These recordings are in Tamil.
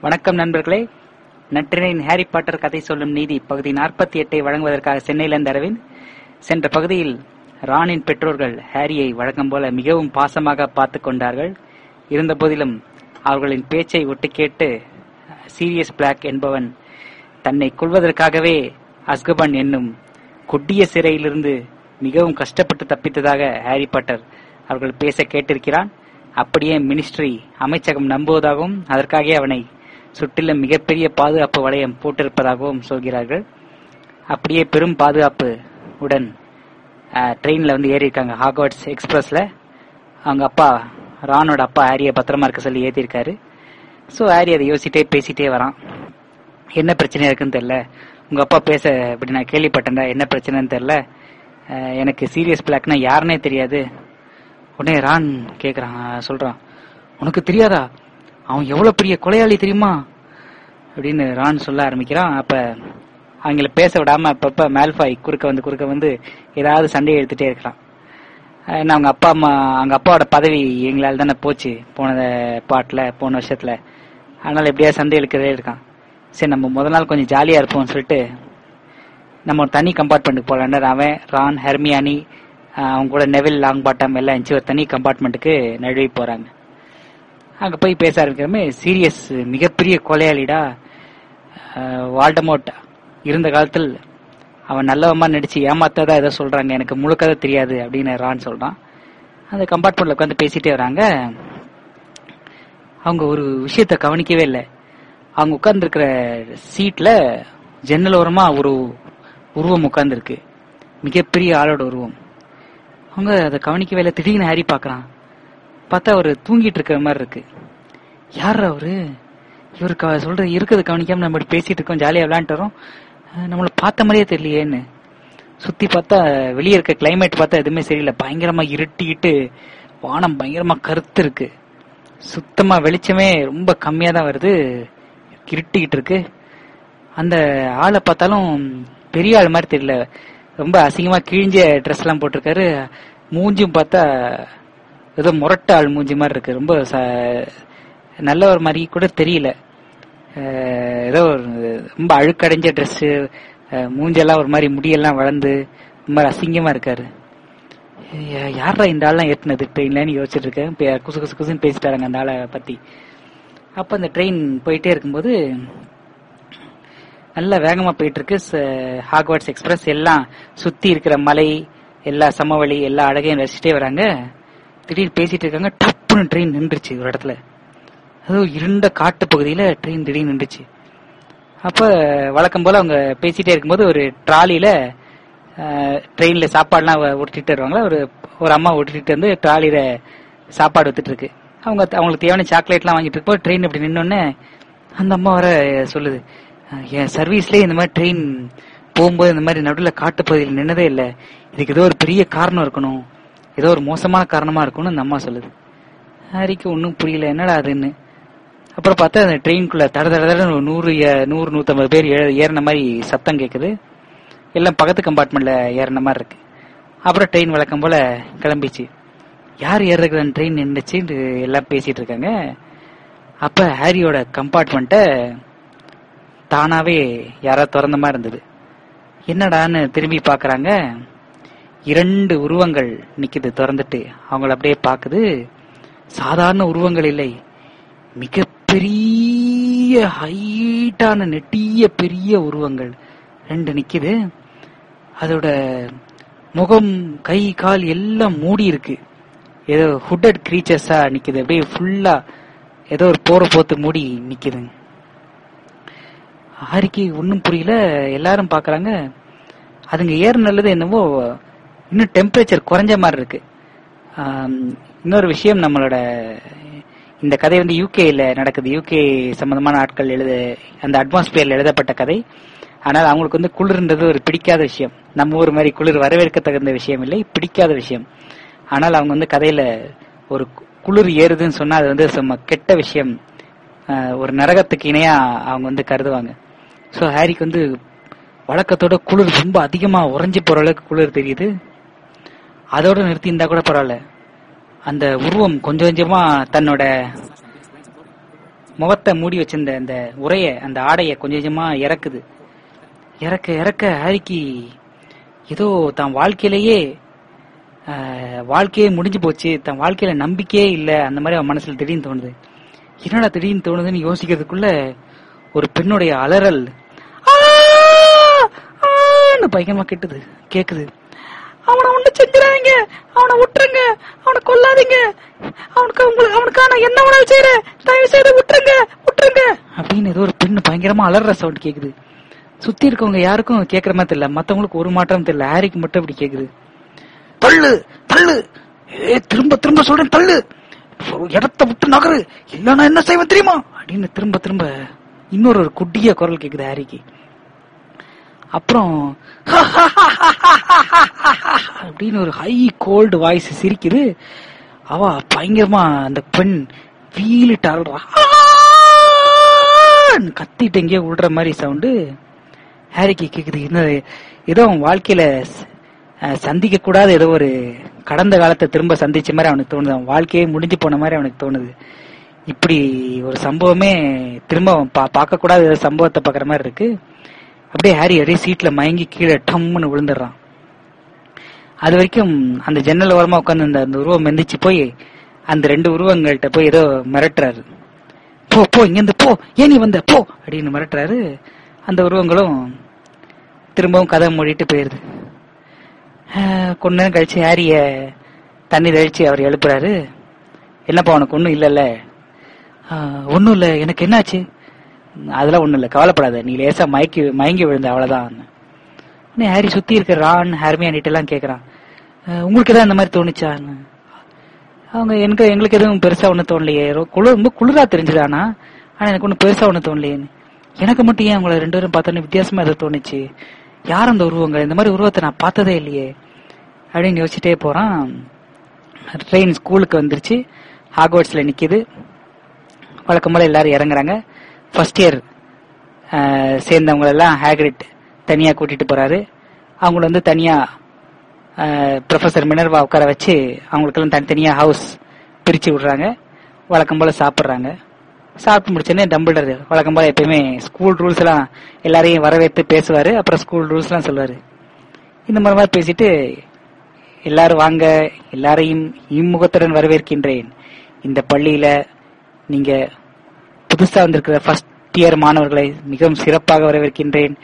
வணக்கம் நண்பர்களே. நற்றினையின் ஹாரி பாட்டர் கதை சொல்லும் நீதி பகுதி நாற்பத்தி எட்டை வழங்குவதற்காக சென்னையிலிருந்து அரவிந்த். சென்ற பகுதியில் ராணின் பெற்றோர்கள் ஹாரியை வழக்கம் போல மிகவும் பாசமாக பார்த்து கொண்டார்கள். இருந்த போதிலும் அவர்களின் பேச்சை ஒட்டு கேட்டு சீரியஸ் பிளாக் என்பவன் தன்னை கொள்வதற்காகவே அஸ்கபன் என்னும் கொடிய சிறையிலிருந்து மிகவும் கஷ்டப்பட்டு தப்பித்ததாக ஹாரி பாட்டர் அவர்கள் பேச கேட்டிருக்கிறான். அப்படியே மினிஸ்ட்ரி அமைச்சகம் நம்புவதாகவும் அதற்காகவே அவனை சுற்றிலும் மிகப்பெரிய பாதுகாப்பு வளையம் போட்டிருப்பதாகவும் சொல்கிறார்கள். அப்படியே பெரும் பாதுகாப்பு உடன் ட்ரெயினில் வந்து ஏறியிருக்காங்க. ஹாக்வர்ட்ஸ் எக்ஸ்பிரஸில் அவங்க அப்பா ரானோட அப்பா ஹாரியை பத்திரமா இருக்க சொல்லி ஏற்றிருக்காரு ஸோ ஹாரி அதை யோசிச்சிட்டே பேசிட்டே வரான். என்ன பிரச்சனையாக இருக்குன்னு தெரில உங்கள் அப்பா பேச இப்படி நான் கேள்விப்பட்டேன்டா என்ன பிரச்சனைன்னு தெரில எனக்கு சீரியஸ் பிளாக்னா யாருன்னே தெரியாது. உடனே ரான் கேட்குறான் சொல்கிறான் உனக்கு தெரியாதா? அவன் எவ்வளோ பெரிய கொலையாளி தெரியுமா? அப்படின்னு ரான் சொல்ல ஆரம்பிக்கிறான். அப்ப அவங்கள பேச விடாம அப்பப்ப மேல்ஃபாய் குறுக்க வந்து குறுக்க வந்து ஏதாவது சண்டையை எடுத்துட்டே இருக்கிறான் ஏன்னா அவங்க அப்பா அம்மா அவங்க அப்பாவோட பதவி எங்களால் தானே போச்சு போன பாட்டில் போன வருஷத்துல. அதனால எப்படியா சண்டை எடுக்கிறதே இருக்கான். சரி நம்ம முதல் நாள் கொஞ்சம் ஜாலியா இருப்போம்னு சொல்லிட்டு நம்ம ஒரு தனி கம்பார்ட்மெண்ட்டுக்கு போகலான்னு அவன்? ரான் ஹெர்மியானி அவங்க கூட நெவில் லாங் பாட்டம் எல்லாம் இருந்துச்சு. ஒரு தனி கம்பார்ட்மெண்ட்டுக்கு நழுவி போறாங்க. அங்க போய் பேச ஆரம்பிக்கிறமே. சீரியஸ் மிகப்பெரிய கொலையாளிடா வால்டமோட் இருந்த காலத்தில் அவன் நல்லவமா நடிச்சு ஏமாத்ததா ஏதோ சொல்றாங்க எனக்கு முழுக்கதை தெரியாது அப்படின்னு ரான் சொல்றான். அந்த கம்பார்ட்மெண்ட்ல உட்காந்து பேசிட்டே வராங்க. அவங்க ஒரு விஷயத்த கவனிக்கவே இல்லை. அவங்க உட்கார்ந்துருக்கிற சீட்ல ஜன்னல் ஓரமா ஒரு உருவம் உட்கார்ந்துருக்கு. மிகப்பெரிய ஆளோட உருவம். அவங்க அதை கவனிக்கவே இல்லை. திடீர்னு ஹாரி பாக்குறான் பார்த்தா அவர் தூங்கிட்டு இருக்கிற மாதிரி இருக்கு. யார் அவரு? இவருக்கு சொல்றது சொல்ற இருக்கிறது கவனிக்காம நம்ம இப்படி பேசிட்டு இருக்கோம் ஜாலியா விளையாண்டு வரோம். நம்மள பார்த்த மாதிரியே தெரியலையேன்னு. சுத்தி பார்த்தா வெளியே இருக்க கிளைமேட் பார்த்தா எதுவுமே சரியில்லை. பயங்கரமா இருட்டிக்கிட்டு வானம் பயங்கரமா கருத்து இருக்கு. சுத்தமா வெளிச்சமே ரொம்ப கம்மியா தான் வருது. இருட்டிக்கிட்டு இருக்கு. அந்த ஆளை பார்த்தாலும் பெரிய ஆள் மாதிரி தெரியல. ரொம்ப அசிங்கமா கிழிஞ்ச ட்ரெஸ் எல்லாம் போட்டிருக்காரு. மூஞ்சும் பார்த்தா ஏதோ முரட்ட ஆள் மூஞ்சி மாதிரி இருக்கு. ரொம்ப ச- நல்ல ஒரு மாதிரி கூட தெரியல. ஏதோ ஒரு ரொம்ப அழுக்கடைஞ்ச ட்ரெஸ் மூஞ்செல்லாம் ஒரு மாதிரி முடியெல்லாம் வளர்ந்து ரொம்ப அசிங்கமா இருக்காரு. யா- இந்த ஆள்லாம் ஏற்றினது ட்ரெயின்லன்னு யோசிச்சுட்டு இருக்கேன். குசு குசு குசுன்னு பேசிட்டாருங்க அந்த ஆளை பத்தி. அப்ப அந்த ட்ரெயின் போயிட்டே இருக்கும்போது நல்லா வேகமா போயிட்டு இருக்கு ஹாக்வாட்ஸ் எக்ஸ்பிரஸ் எல்லாம் சுத்தி இருக்கிற மலை எல்லா சமவெளி எல்லா அழகையும் ரசிச்சுட்டே வராங்க. திடீர்னு பேசிட்டு இருக்காங்க டப்புன்னு ட்ரெயின் நின்றுச்சு ஒரு இடத்துல. அதுவும் இருண்ட காட்டு பகுதியில ட்ரெயின் திடீர்னு நின்றுச்சு. அப்ப வழக்கம் போல அவங்க பேசிட்டே இருக்கும்போது ஒரு ட்ராலியில ட்ரெயின்ல சாப்பாடுலாம் ஓட்டிட்டு வருவாங்களா? ஒரு ஒரு அம்மா ஓட்டிட்டு வந்து ட்ராலியில சாப்பாடு வித்துட்டு இருக்கு. அவங்க அவங்களுக்கு தேவையான சாக்லேட்லாம் வாங்கிட்டு இருக்கப்போ ட்ரெயின் இப்படி நின்னோடனே அந்த அம்மா வர சொல்லுது என் சர்வீஸ்லயே இந்த மாதிரி ட்ரெயின் போகும்போது இந்த மாதிரி நடுவில் காட்டுப்பகுதியில் நின்னதே இல்லை. இதுக்கு ஏதோ ஒரு பெரிய காரணம் இருக்கணும். ஏதோ ஒரு மோசமான காரணமா இருக்கணும்னு அந்த அம்மா சொல்லுது. ஹரிக்கு ஒன்றும் புரியல என்னடா அதுன்னு? அப்புறம் பார்த்தா அந்த ட்ரெயின்குள்ள தட தட தட நூறு நூறு நூற்றம்பது பேர் ஏ- ஏறின மாதிரி சத்தம் கேட்குது எல்லாம் பக்கத்து கம்பார்ட்மெண்ட்ல ஏறின மாதிரி இருக்கு. அப்புறம் ட்ரெயின் வழக்கம் போல கிளம்பிச்சு. யார் ஏறுறதுக்கு அந்த ட்ரெயின் நின்றுச்சு எல்லாம் பேசிட்டு இருக்காங்க. அப்ப ஹாரியோட கம்பார்ட்மெண்ட்டை தானாவே யாராவது திறந்த மாதிரி இருந்தது. என்னடான்னு திரும்பி பாக்குறாங்க இரண்டு உருவங்கள் நிக்குது திறந்துட்டு. அவங்கள அப்படியே பாக்குது சாதாரண உருவங்கள் இல்லை. மிக பெரிய ஹைட்டான நெட்டிய பெரிய உருவங்கள். ரெண்டு நிக்குது. அதோட முகம் கை கால் எல்லாம் மூடி இருக்கு ஏதோ ஹுட்டட் கிரீச்சர்ஸா நிக்குது. அப்படியே ஃபுல்லா ஏதோ ஒரு போற போத்து மூடி நிக்குதுங்க ஹாரிக்கு ஒன்றும் புரியல. எல்லாரும் பாக்குறாங்க. அதுங்க ஏற நல்லது என்னவோ இன்னும் டெம்பரேச்சர் குறைஞ்ச மாதிரி இருக்கு. இன்னொரு விஷயம் நம்மளோட இந்த கதை வந்து யூகேல நடக்குது. யூகே சம்பந்தமான ஆட்கள் எழுத அந்த அட்மாஸ்பியர்ல எழுதப்பட்ட கதை. ஆனால் அவங்களுக்கு வந்து குளிர்ன்றது ஒரு பிடிக்காத விஷயம். நம்ம ஊர் மாதிரி குளிர் வரவேற்க தகுந்த விஷயம் இல்லை. பிடிக்காத விஷயம். ஆனால் அவங்க வந்து கதையில ஒரு குளிர் ஏறுதுன்னு சொன்னா அது வந்து சும்மா கெட்ட விஷயம். ஒரு நரகத்துக்கு இணையா அவங்க வந்து கருதுவாங்க. ஸோ ஹாரிக்கு வந்து வழக்கத்தோட குளிர் ரொம்ப அதிகமா உறைஞ்சி போற அளவுக்கு குளிர் தெரியுது. அதோட நிறுத்தி இருந்தா கூட பரவாயில்ல. அந்த உருவம் கொஞ்சம் கொஞ்சமா தன்னோட முகத்தை மூடி வச்சிருந்த அந்த உரைய அந்த ஆடைய கொஞ்சம் கொஞ்சமா இறக்குது. இறக்க இறக்க ஹாரிக்கு ஏதோ தான் வாழ்க்கையிலேயே வாழ்க்கையே முடிஞ்சு போச்சு. தன் வாழ்க்கையில நம்பிக்கையே இல்லை. அந்த மாதிரி அவன் மனசுல திடீர்னு தோணுது. என்னடா திடீர்னு தோணுதுன்னு யோசிக்கிறதுக்குள்ள ஒரு பெண்ணுடைய அலறல் பயங்கரமா கேட்டுது கேக்குது. அவனை ஒண்ணு செஞ்சிடாதீங்க. அவனை விட்டுருங்க. அவனை கொல்லாதீங்க. அவனுக்கு உங்களுக்கு அவனுக்கான என்ன உணவு செய்யற தயவு செய்து விட்டுருங்க. விட்டுருங்க. அப்படின்னு ஏதோ ஒரு பெண்ணு பயங்கரமா அலற சவுண்ட் கேக்குது. சுத்தி இருக்கவங்க யாருக்கும் கேக்குற மாதிரி தெரியல. மத்தவங்களுக்கு ஒரு மாற்றம் தெரியல. ஹாரிக்கு மட்டும் இப்படி கேக்குது. தள்ளு தள்ளு. ஏ திரும்ப திரும்ப சொல்றேன் தள்ளு. இடத்த விட்டு நகரு. இல்லன்னா நான் என்ன செய்வேன் தெரியுமா? அப்படின்னு திரும்ப திரும்ப இன்னொரு ஒரு குட்டிய குரல் கேக்குது ஹாரிக்கு. அப்புறம் அப்படின்னு ஒரு ஹை கோல்டு வாய்ஸ் சிரிக்குது. அவ பயங்கரமா அந்த பெண் வீலிட்டு அல்றா கத்திட்டு எங்கேயோ விடுற மாதிரி சவுண்டு ஹாரிக்கு கேக்குது என்ன ஏதோ அவன் வாழ்க்கையில சந்திக்க கூடாத ஏதோ ஒரு கடந்த காலத்தை திரும்ப சந்திச்ச மாதிரி அவனுக்கு தோணுது. அவன் வாழ்க்கையே முடிஞ்சு போன மாதிரி அவனுக்கு தோணுது. இப்படி ஒரு சம்பவமே திரும்ப அவன் பா- பார்க்க கூடாத ஏதோ சம்பவத்தை பாக்குற மாதிரி இருக்கு. அப்படியே ஹாரி அப்படியே சீட்ல மயங்கி கீழே டம்முன்னு விழுந்துடுறான். அது வரைக்கும் அந்த ஜன்னல் ஓரமா உட்காந்து அந்த அந்த உருவம் எந்திரிச்சு போய் அந்த ரெண்டு உருவங்கள்ட்ட போய் ஏதோ மிரட்டுறாரு. போ போ இங்கிருந்து போ ஏன் நீ வந்த? போ அப்படின்னு மிரட்டுறாரு. அந்த உருவங்களும் திரும்பவும் கதை மூடிட்டு போயிருது. கொஞ்ச நேரம் கழிச்சு ஹாரிய தண்ணி தெளிச்சு அவர் எழுப்புறாரு. என்னப்பா உனக்கு ஒன்றும் இல்லைல்ல? ஒன்றும் இல்லை. எனக்கு என்னாச்சு? அதெல்லாம் ஒன்றும் இல்லை. கவலைப்படாத. நீ லேசாக மயக்கி மயங்கி விழுந்த அவ்வளோதான் உடனே ஹாரி சுத்தி இருக்க ரான் ஹார்மியானிட்ட எல்லாம் கேக்குறான். உங்களுக்கு ஏதாவது அந்த மாதிரி தோணுச்சா? அவங்க எனக்கு எங்களுக்கு எதுவும் பெருசா ஒண்ணு தோணலையே. ரொ- குளிர் ரொம்ப குளிரா தெரிஞ்சுதானா? ஆனா எனக்கு ஒண்ணு பெருசா ஒண்ணு தோணலையேன்னு. எனக்கு மட்டும் ஏன் உங்களை ரெண்டு பேரும் பார்த்தோன்னே வித்தியாசமா எதை தோணுச்சு? யார் அந்த உருவங்க? இந்த மாதிரி உருவத்தை நான் பார்த்ததே இல்லையே. அப்படின்னு யோசிச்சுட்டே போறான். ட்ரெயின் ஸ்கூலுக்கு வந்துருச்சு. ஹாக்வர்ட்ஸ்ல நிக்குது. வழக்கம் போல எல்லாரும் இறங்குறாங்க. ஃபர்ஸ்ட் இயர் சேர்ந்தவங்க எல்லாம் ஹேக்ரிட் தனியா கூட்டிட்டு போறாரு. அவங்கள வந்து தனியா ப்ரொஃபசர் மினர்வா உட்கார வச்சு அவங்களுக்கெல்லாம் தனித்தனியா ஹவுஸ் பிரிச்சு விடுறாங்க. வழக்கம் போல சாப்பிடுறாங்க. சாப்பிட்டு முடிச்சோடனே டம்பிள்டர் வழக்கம் போல எப்பயுமே ஸ்கூல் ரூல்ஸ் எல்லாம் எல்லாரையும் வரவேற்று பேசுவாரு. அப்புறம் ஸ்கூல் ரூல்ஸ் எல்லாம் சொல்லுவாரு இந்த மாதிரி மாதிரி பேசிட்டு எல்லாரும் வாங்க எல்லாரையும் இம்முகத்துடன் வரவேற்கின்றேன். இந்த பள்ளியில நீங்க புதுசா வந்திருக்கிற ஃபர்ஸ்ட் இயர் மாணவர்களை மிகவும் சிறப்பாக வரவேற்கின்றேன்.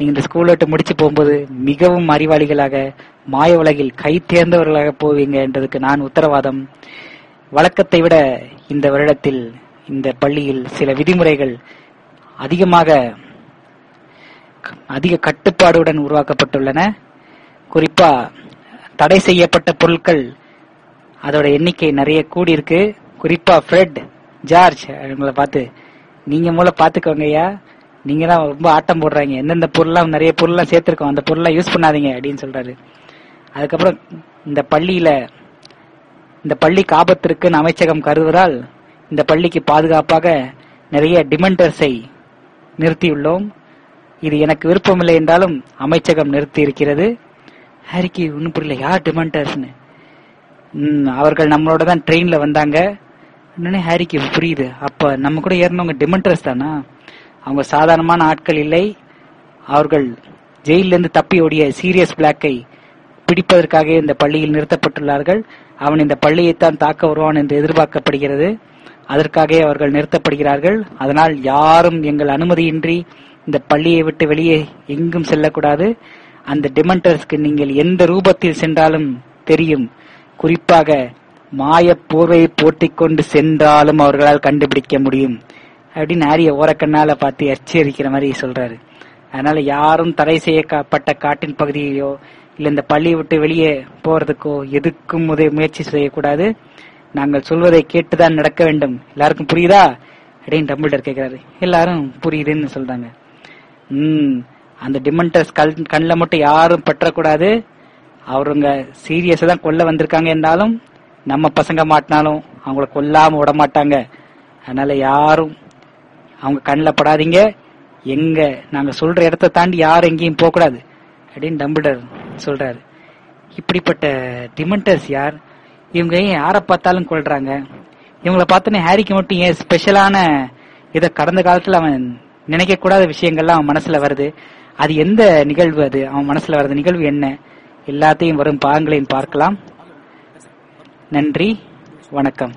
நீங்க இந்த ஸ்கூல் விட்டு முடிச்சு போகும்போது மிகவும் அறிவாளிகளாக மாய உலகில் கை தேர்ந்தவர்களாக போவீங்க என்றதுக்கு நான் உத்தரவாதம். வழக்கத்தை விட இந்த வருடத்தில் இந்த பள்ளியில் சில விதிமுறைகள் அதிகமாக அதிக கட்டுப்பாடுடன் உருவாக்கப்பட்டுள்ளன. குறிப்பா தடை செய்யப்பட்ட பொருட்கள் அதோட எண்ணிக்கை நிறைய கூடி இருக்கு குறிப்பா ஃப்ரெட் ஜார்ஜ் அவங்கள பார்த்து நீங்க மூலம் பாத்துக்கோங்க ஐயா நீங்க தான் ரொம்ப ஆட்டம் போடுறாங்க. எந்தெந்த பொருள்லாம் நிறைய பொருள்லாம் சேர்த்திருக்கோம். அந்த பொருள்லாம் யூஸ் பண்ணாதீங்க அப்படின்னு சொல்றாரு. அதுக்கப்புறம் இந்த பள்ளியில இந்த பள்ளிக்கு காபத்திற்குன்னு அமைச்சகம் கருதுவதால் இந்த பள்ளிக்கு பாதுகாப்பாக நிறைய டிமெண்டர்ஸை நிறுத்தியுள்ளோம். இது எனக்கு விருப்பமில்லை என்றாலும் அமைச்சகம் நிறுத்தி இருக்கிறது ஹாரிக்கு ஒன்றும் புரியல. யார் டிமெண்டர்ஸ்னு ம், அவர்கள் நம்மளோட தான் ட்ரெயின்ல வந்தாங்க. உடனே ஹாரிக்கு புரியுது. அப்ப நம்ம கூட ஏறினவங்க டிமெண்டர்ஸ் தானா? அவங்க சாதாரணமான ஆட்கள் இல்லை. அவர்கள் ஜெயிலிருந்து தப்பி ஓடிய சீரியஸ் பிளாக்கை பிடிப்பதற்காக இந்த பள்ளியில் நிறுத்தப்பட்டுள்ளார்கள். அவன் இந்த பள்ளியைத்தான் தாக்க வருவான் என்று எதிர்பார்க்கப்படுகிறது. அதற்காக அவர்கள் நிறுத்தப்படுகிறார்கள். அதனால் யாரும் எங்கள் அனுமதியின்றி இந்த பள்ளியை விட்டு வெளியே எங்கும் செல்லக்கூடாது. அந்த டிமெண்டர்ஸ்க்கு நீங்கள் எந்த ரூபத்தில் சென்றாலும் தெரியும். குறிப்பாக மாய போர்வையை போட்டி கொண்டு சென்றாலும் அவர்களால் கண்டுபிடிக்க முடியும். அப்படின்னு ஆரிய ஓரக்கண்ணால பார்த்து எச்சரிக்கிற மாதிரி சொல்றாரு. அதனால யாரும் தடை செய்யப்பட்ட காட்டின் பகுதியிலோ இல்ல இந்த பள்ளியை விட்டு வெளியே போறதுக்கோ எதுக்கும் உதவி முயற்சி செய்யக்கூடாது. நாங்கள் சொல்வதை கேட்டுதான் நடக்க வேண்டும். எல்லாருக்கும் புரியுதா? அப்படின்னு டம்பிள்டர் கேக்குறாரு. எல்லாரும் புரியுதுன்னு சொல்றாங்க. ம் அந்த டிமண்டஸ் கல் கண்ணில் மட்டும் யாரும் பற்றக்கூடாது. அவருங்க சீரியஸா தான் கொல்ல வந்திருக்காங்க என்றாலும் நம்ம பசங்க மாட்டினாலும் அவங்கள கொல்லாம விட மாட்டாங்க அதனால யாரும் அவங்க கண்ணில் படாதீங்க. எங்க? நாங்க சொல்ற இடத்த தாண்டி யாரும் எங்கேயும் போக கூடாது அப்படின்னு டம்பிடர் சொல்றாரு. இப்படிப்பட்ட டிமெண்டர்ஸ் யார்? இவங்க ஏன் யாரை பார்த்தாலும் கொள்றாங்க இவங்கள பார்த்தோன்னே ஹாரிக்கு மட்டும் ஏன் ஸ்பெஷலான இதை கடந்த காலத்துல அவன் நினைக்க கூடாத விஷயங்கள்லாம் அவன் மனசுல வருது? அது எந்த நிகழ்வு அது? அவன் மனசுல வர்ற நிகழ்வு என்ன? எல்லாத்தையும் வரும் பாகங்களையும் பார்க்கலாம். நன்றி. வணக்கம்.